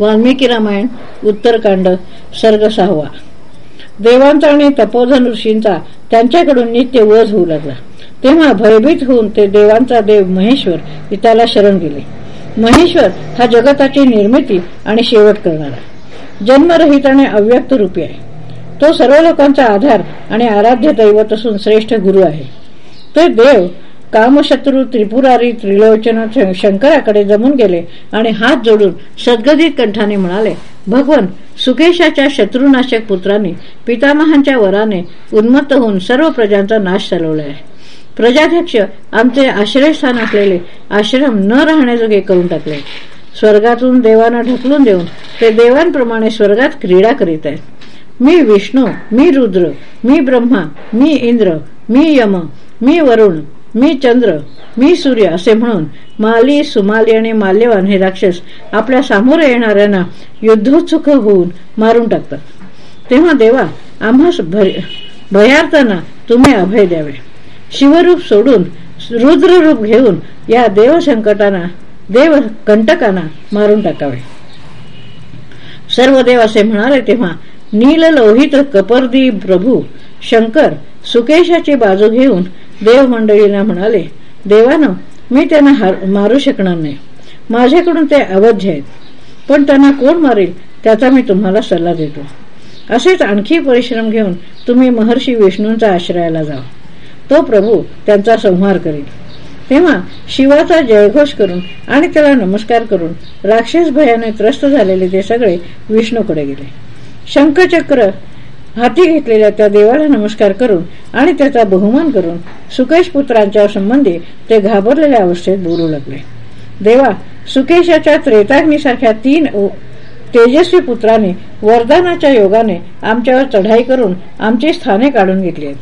वाल्मिकी रामायण उत्तरकांड सर्ग सहावा देवांचा आणि तपोधन ऋषींचा त्यांच्याकडून नित्य वध होऊ लागला. तेव्हा भयभीत होऊन ते देवांचा देव महेश्वर इताला शरण गेले. महेश्वर हा जगताची निर्मिती आणि शेवट करणारा. जन्मरहित आणि अव्यक्त रूपी आहे. तो सर्व लोकांचा आधार आणि आराध्य दैवत असून श्रेष्ठ गुरु आहे. ते देव कामशत्रू त्रिपुरारी त्रिलोचन शंकराकडे जमून गेले आणि हात जोडून सद्गदित कंठाने म्हणाले भगवन सुकेशाच्या शत्रुनाशक पुत्रांनी पितामहांच्या वराने उन्मत्त होऊन सर्व प्रजांचा नाश चालवला आहे. प्रजाध्यक्ष आमचे आश्रयस्थान असलेले आश्रम न राहण्याजोगे करून टाकले. स्वर्गातून देवांना ढकलून देऊन ते देवांप्रमाणे स्वर्गात क्रीडा करीत आहेत. मी विष्णू मी रुद्र मी ब्रह्मा मी इंद्र मी यम मी वरुण मी चंद्र मी सूर्य असे म्हणून माली सुमाली आणि माल्यवान हे राक्षस आपल्या सामोरे येणाऱ्यांना युद्धोत्सुक होऊन मारून टाकतात. तेव्हा देवा आम्हा भयार्थांना तुम्ही अभय द्यावे. शिवरूप सोडून रुद्ररूप घेऊन या देवसंकटांना देव कंटकांना मारून टाकावे. सर्व देव असे म्हणाले तेव्हा नील लोहित कपर्दी प्रभू शंकर सुकेशाची बाजू घेऊन देव मंडळीला म्हणाले देवानं मी त्यांना मारू शकणार नाही. माझ्याकडून ते अवध्य आहेत. पण त्यांना कोण मारेल त्याचा मी तुम्हाला सल्ला देतो. असेच आणखी परिश्रम घेऊन तुम्ही महर्षी विष्णूंचा आश्रयाला जा. तो प्रभू त्यांचा संहार करेल. तेव्हा शिवाचा जयघोष करून आणि त्याला नमस्कार करून राक्षस भयाने त्रस्त झालेले ते सगळे विष्णूकडे गेले. शंखचक्र हाती घेतलेल्या त्या देवाला नमस्कार करून आणि त्याचा बहुमान करून सुकेश पुत्रांच्या संबंधी ते घाबरलेल्या अवस्थेत बोलू लागले. देवा सुकेशाच्या त्रेताग्नीसारख्या तीन तेजस्वी पुत्राने वरदानाच्या योगाने आमच्यावर चढाई करून आमची स्थाने काढून घेतली आहेत.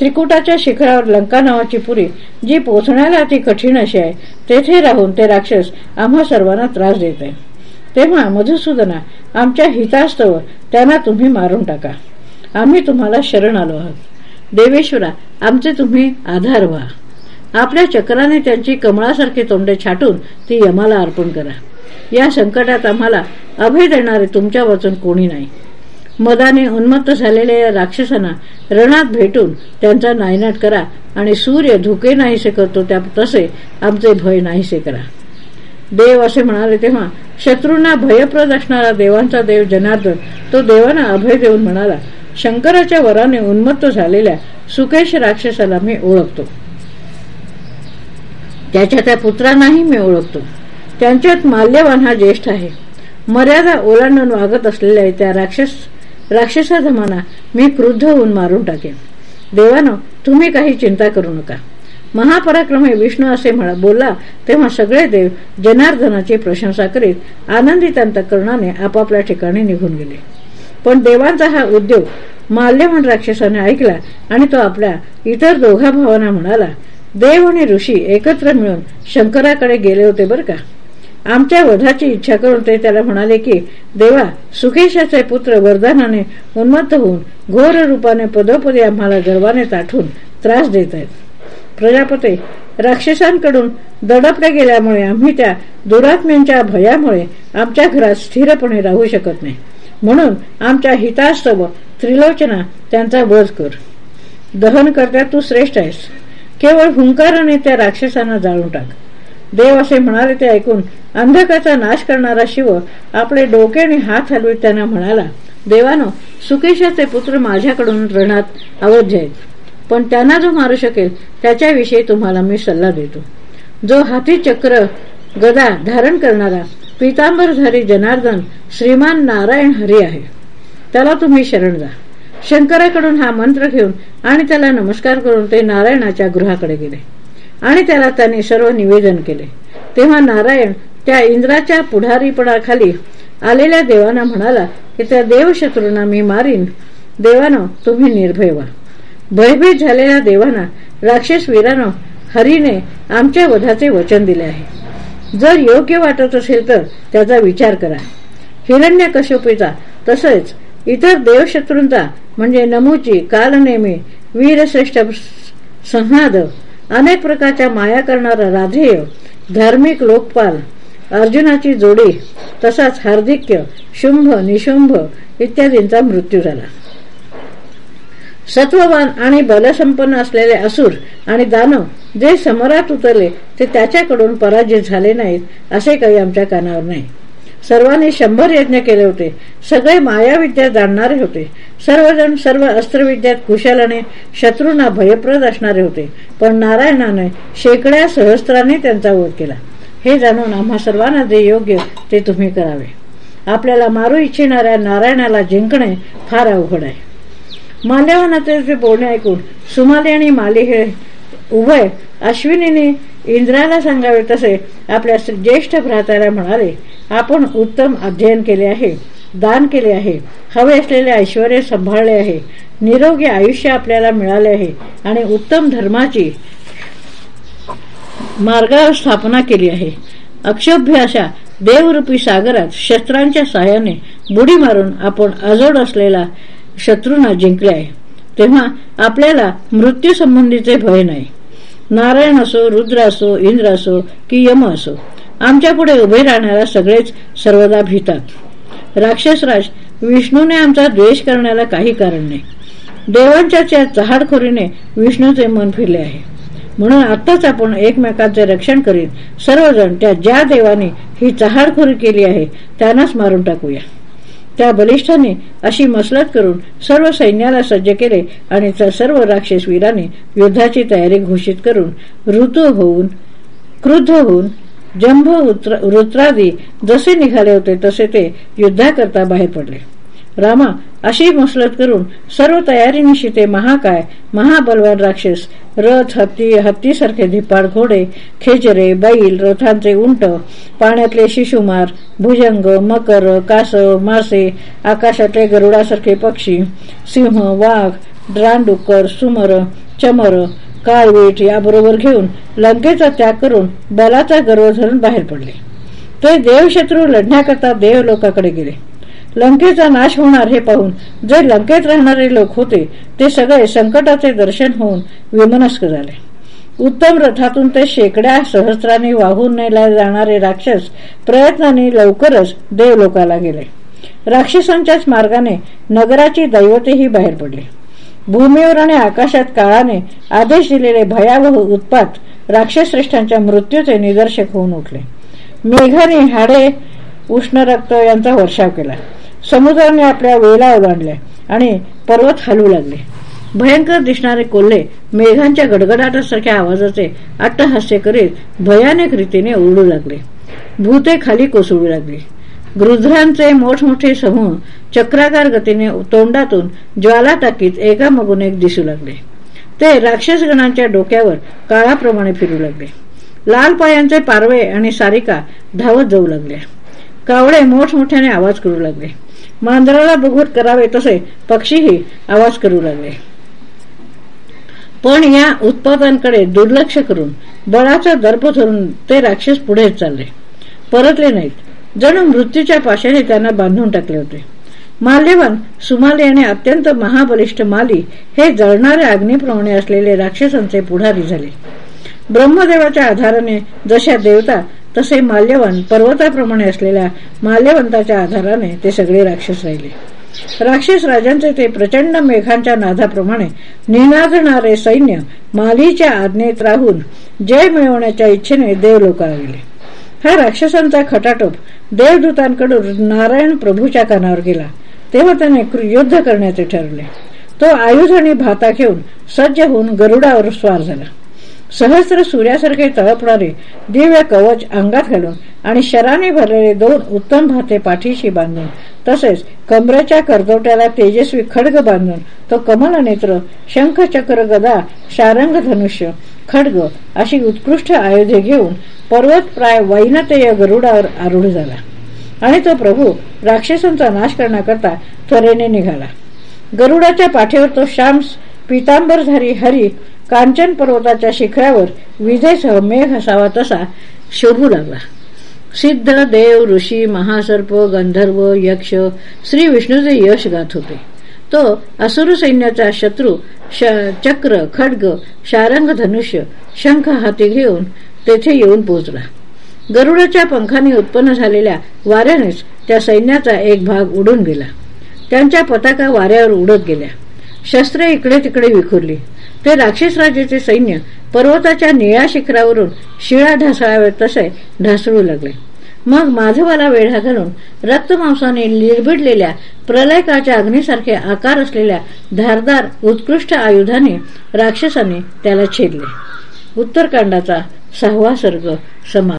त्रिकुटाच्या शिखरावर लंका नावाची पुरी जी पोचण्याला अति कठीण अशी आहे तेथे राहून ते राक्षस आम्हा सर्वांना त्रास देत आहे. तेव्हा मधुसूदना आमच्या हितास्तव त्यांना तुम्ही मारून टाका. आम्ही तुम्हाला शरण आलो आहोत. देवेश्वरा आमचे तुम्ही आधार व्हा. आपल्या चक्राने त्यांची कमळासारखी तोंडे छाटून ती यमाला अर्पण करा. या संकटात आम्हाला अभय देणारे तुमच्या वाचून कोणी नाही. मदाने उन्मत्त झालेल्या या राक्षसांना रणात भेटून त्यांचा नायनाट करा आणि सूर्य धुके नाहीसे करतो त्या तसे आमचे भय नाहीसे करा. देव असे म्हणाले तेव्हा शत्रूंना भयप्रद असणारा देवांचा देव जनार्दन तो देवांना अभय देऊन म्हणाला शंकराच्या वराने उन्मत्त झालेल्या सुकेश राक्षसाला मी ओळखतो. त्याच्या त्या पुत्रांनाही मी ओळखतो. त्यांच्यात माल्यवान हा ज्येष्ठ आहे. मर्यादा ओलांडून वागत असलेल्या त्या राक्षस राक्षसाधमाना मी क्रुद्ध होऊन मारून टाकेन. देवानं तुम्ही काही चिंता करू नका. महापराक्रमे विष्णू असे म्हणा बोलला तेव्हा सगळे देव जनार्दनाची प्रशंसा करीत आनंदित अंतकरणाने आपापल्या ठिकाणी निघून गेले. पण देवांचा हा उद्योग माल्यवान राक्षसाने ऐकला आणि तो आपल्या इतर दोघा भावांना म्हणाला देव आणि ऋषी एकत्र मिळून शंकराकडे गेले होते बर का? आमच्या वधाची इच्छा करून ते त्याला म्हणाले की देवा सुकेशाचे पुत्र वरदानाने उन्मत्त होऊन घोर रूपाने पदोपदी आम्हाला गर्वाने ताठून त्रास देत आहेत. प्रजापते राक्षसांकडून दडपल्या गेल्यामुळे आम्ही त्या दुरात्म्यांच्या भयामुळे आमच्या घरात स्थिरपणे राहू शकत नाही. म्हणून आमच्या हितास्तव त्रिलोचना त्यांचा वध कर. दहन करता तू श्रेष्ठ आहेस. केवळ हुंकाराने त्या राक्षसांना जाळून टाक. देव असे म्हणाले ते ऐकून अंधकाचा नाश करणारा शिव आपले डोके आणि हात हलवीत त्यांना म्हणाला देवानो सुकेशाचे पुत्र माझ्याकडून रणात अवध्य आहेत. पण त्यांना जो मारू शकेल त्याच्याविषयी तुम्हाला मी सल्ला देतो. जो हाती चक्र गदा धारण करणारा पितांबरधारी जनार्दन श्रीमान नारायण हरी आहे. त्याला तुम्ही शरण जा शंकराकडून हा मंत्र घेऊन आणि त्याला नमस्कार करून ते नारायणाच्या गृहाकडे गेले. आणि त्याला त्यांनी सर्व निवेदन केले. तेव्हा नारायण त्या इंद्राच्या पुढारीपणाखाली आलेल्या देवाना म्हणाला की त्या देवशत्रूंना मी मारीन. देवानं तुम्ही निर्भय व्हा. भयभीत झालेल्या देवांना राक्षस वीरानं हरीने आमच्या वधाचे वचन दिले आहे. जर योग्य वाटत असेल तर त्याचा विचार करा. हिरण्य कश्यपेचा तसेच इतर देवशत्रूंचा म्हणजे नमुची कालनेमी वीरश्रेष्ठ संहाद अनेक प्रकारच्या माया करणारा राधेय धार्मिक लोकपाल अर्जुनाची जोडी तसाच हार्दिक्य शुंभ निशुंभ इत्यादींचा मृत्यू झाला. सत्ववान आणि बलसंपन्न असलेले असुर आणि दानव जे समरात उतरले ते त्याच्याकडून पराजित झाले नाहीत असे काही आमच्या कानावर नाही. सर्वांनी शंभर यज्ञ केले होते. सगळे मायाविद्या जाणणारे होते. सर्वजण सर्व अस्त्रविद्यात कुशलाने शत्रूंना भयप्रद असणारे होते. पण नारायणाने शेकड्या सहस्त्राने त्यांचा वध केला. हे जाणून आम्हा सर्वांना जे योग्य ते तुम्ही करावे. आपल्याला मारू इच्छिणाऱ्या नारायणाला जिंकणे फार अवघड आहे. माल्यवानाचे बोलणे ऐकून सुमाली आणि माली हे उभय अश्विनीने इंद्राला सांगावे तसे आपल्या ज्येष्ठ भ्राताला म्हणाले आपण उत्तम अध्ययन केले आहे दान केले आहे हवे असलेले ऐश्वर सांभाळले आहे निरोगी आयुष्य आपल्याला मिळाले आहे आणि उत्तम धर्माची मार्गावर स्थापना केली आहे. अक्षोभ्य अशा देवरूपी सागरात शस्त्रांच्या सहाय्याने बुडी मारून आपण अजोड असलेला शत्रूंना जिंकले आहे. तेव्हा आपल्याला मृत्यू संबंधीचे भय नाही. नारायण असो रुद्र असो इंद्र असो की यम असो आमच्या पुढे उभे राहणारा सगळेच सर्वदा भीतात. राक्षसराज विष्णूने आमचा द्वेष करण्याला काही कारण नाही. देवांच्या चहाडखोरीने विष्णूचे मन फिरले आहे. म्हणून आताच आपण एकमेकांचे रक्षण करीत सर्वजण त्या ज्या देवाने ही चहाडखोरी केली आहे त्यांनाच मारून टाकूया. त्या बलिष्ठांनी अशी मसलत करून सर्व सैन्याला सज्ज केले आणि सर्व राक्षस वीरांनी युद्धाची तयारी घोषित करून ऋतू होऊन क्रुद्ध होऊन जंभ वृत्रादी जसे निघाले होते तसे ते युद्धाकरता बाहेर पडले. रामा अशी मसलत करून सर्व तयारीनिशी ते महाकाय महाबलवान राक्षस रथ हत्ती हत्तीसारखे धिपाड घोडे खेचरे बैल रथांचे उंट पाण्यातले शिशुमार भुजंग मकर कासव मासे आकाशातले गरुडासारखे पक्षी सिंह वाघ ड्रांडुकर सुमर चमर काळवीट याबरोबर घेऊन लंकेचा त्याग करून बलाचा गर्व धरून बाहेर पडले. ते देवशत्रू लढण्याकरता देवलोकाकडे गेले. लंकेचा नाश होणार हे पाहून जे लंकेत राहणारे लोक होते ते सगळे संकटाचे दर्शन होऊन विमनस्क झाले. उत्तम रथातून ते शेकड्या सहस्राने वाहून नेला जाणारे राक्षस प्रयत्नाने लवकरच देवलोकाला गेले. राक्षसांच्याच मार्गाने नगराची दैवतेही बाहेर पडली. भूमीवर आणि आकाशात काळाने आदेश दिलेले भयावह उत्पात राक्षसश्रेष्ठांच्या मृत्यूचे निदर्शक होऊन उठले. मेघाने हाडे उष्ण रक्त यांचा वर्षाव केला. समुद्राने आपल्या वेला ओलांडल्या आणि पर्वत हलू लागले. भयंकर दिसणारे कोल्हे मेघांच्या गडगडाटासारख्या आवाजाचे अट्टहास्य करीत भयानक रीतीने ओरडू लागले. भूते खाली कोसळू लागली. गृध्रांचे मोठमोठे समूह चक्राकार गतीने तोंडातून ज्वाला टाकीत एकामगून एक दिसू लागले. ते राक्षसगणांच्या डोक्यावर काळाप्रमाणे फिरू लागले. लाल पायांचे पारवे आणि सारिका धावत जाऊ लागल्या. कावळे मोठमोठ्याने आवाज करू लागले. मांजराला बघून करावे तसे पक्षीही आवाज करू लागले. पण या उत्पादनाकडे दुर्लक्ष करून बळाचा दर्प धरून ते राक्षस पुढे चालले. परतले नाहीत. जणू मृत्यूच्या पाशाने त्यांना बांधून टाकले होते. माल्यवान सुमाली आणि अत्यंत महाबलिष्ठ माली हे जळणाऱ्या अग्निप्रमाणे असलेले राक्षसांचे पुढारी झाले. ब्रह्मदेवाच्या आधाराने जशा देवता तसे माल्यवान पर्वताप्रमाणे असलेल्या माल्यवंताच्या आधाराने ते सगळे राक्षस राहिले. राक्षस राजांचे ते प्रचंड मेघांच्या नादाप्रमाणे निनादणारे सैन्य मालीच्या आज्ञेत राहून जय मिळवण्याच्या इच्छेने देवलोकाला गेले हा राक्षसांचा खटाटोप देवदूतांकडून नारायण प्रभूच्या कानावर गेला. तेव्हा त्याने युद्ध करण्याचे ठरवले. तो आयुध आणि भाता घेऊन सज्ज होऊन गरुडावर स्वार झाला. सहस्र सूर्यासारखे तळपणारे दिव्य कवच अंगात घालून आणि शराने भरलेले दोन उत्तम भाते पाठीशी बांधून तसेच कमरेच्या करदोट्याला तेजस्वी खडग बांधून तो कमल नेत्र शंख चक्र गदा शारंग धनुष्य खडग अशी उत्कृष्ट आयुधे घेऊन पर्वत प्राय वैनतेय गरुडावर आरूढ झाला. आणि तो प्रभू राक्षसांचा नाश करण्याकरता त्वरेने निघाला. गरुडाच्या पाठीवर तो श्याम पितांबरधारी हरी कांचन पर्वताच्या शिखरावर विजेसह मेघ असावा तसा शोभू लागला. सिद्ध देव ऋषी महासर्प गंधर्व यक्ष श्री विष्णूचे यश गात होते. तो असुर सैन्याचा शत्रू चक्र खड्ग शारंग धनुष्य शंख हाती घेऊन तेथे येऊन पोहोचला. गरुडाच्या पंखाने उत्पन्न झालेल्या वाऱ्यानेच त्या सैन्याचा एक भाग उडून गेला. त्यांच्या पताका वाऱ्यावर उडत गेल्या. शस्त्रे इकडे तिकडे विखुरली. ते राक्षस राजेचे सैन्य पर्वताच्या निळ्या शिखरावरून शिळा ढासळावे तसे ढासळू लागले. मग माधवाला वेढा घालून रक्तमांसाने लिरबिडलेल्या प्रलयकाच्या अग्नीसारखे आकार असलेल्या धारदार उत्कृष्ट आयुधाने राक्षसाने त्याला छेदले. उत्तरकांडाचा सहावा सर्ग समाप्त.